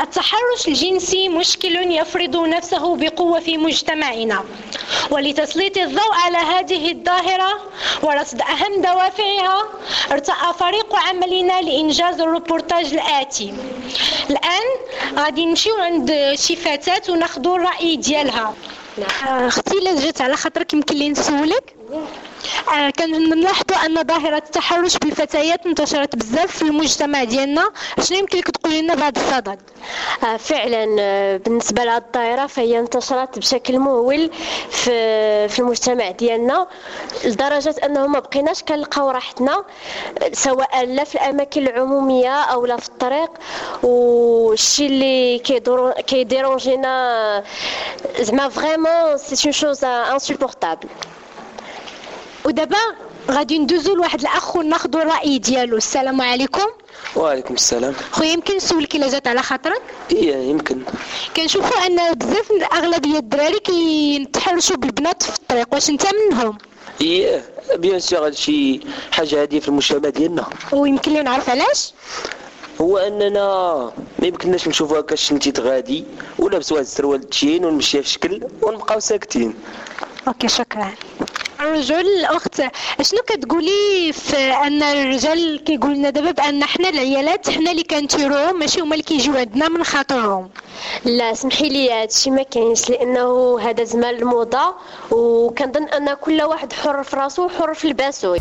التحرش الجنسي مشكل يفرض نفسه بقوة في مجتمعنا. ولتسليط الضوء على هذه الظاهرة ورصد أهم دوافعها ارتأى فريق عملنا لإنجاز الروبورتاج الآتي. الآن غادي نمشيو عند شي فتاة وناخذوا الرأي ديالها. آه، أختي إلا جات على خاطرك يمكن لي نسولك. آه كنلاحظوا أن ظاهرة التحرش بالفتيات انتشرت بزاف في المجتمع ديالنا. شنو يمكن لك تقولي لنا بهذا الصدد؟ آه فعلا آه، بالنسبة لهذه الظاهرة فهي انتشرت بشكل مهول في في المجتمع ديالنا لدرجة أنه ما بقيناش كنلقاو راحتنا سواء لا في الأماكن العمومية أو لا في الطريق والشيء اللي كي dérange ينا زعما vraiment c'est une chose insupportable ودابا غادي ندوزو لواحد الاخ وناخذوا الراي ديالو السلام عليكم وعليكم السلام خويا يمكن نسولك الا جات على خاطرك إيه يمكن كنشوفوا ان بزاف من اغلبيه الدراري كيتحرشوا بالبنات في الطريق واش انت منهم إيه bien sûr هادشي حاجة هاديه في المجتمع ديالنا ويمكن لي نعرف علاش هو أننا ما يمكنناش نشوفوا هكا شي بنت غادي ولابس واحد السروال djean ونمشي في شكل ونبقاو ساكتين. أوكي شكرا. الرجل الأخت شنو كتقولي في أن الرجال كيقول لنا دابا بأن حنا العيالات حنا اللي كنثيروهم ماشي هما اللي كيجيو عندنا من خاطرهم؟ لا سمحي لي هادشي ما كاينش لأنه هذا زمان الموضة وكنظن أن كل واحد حر في راسو وحر في لباسو.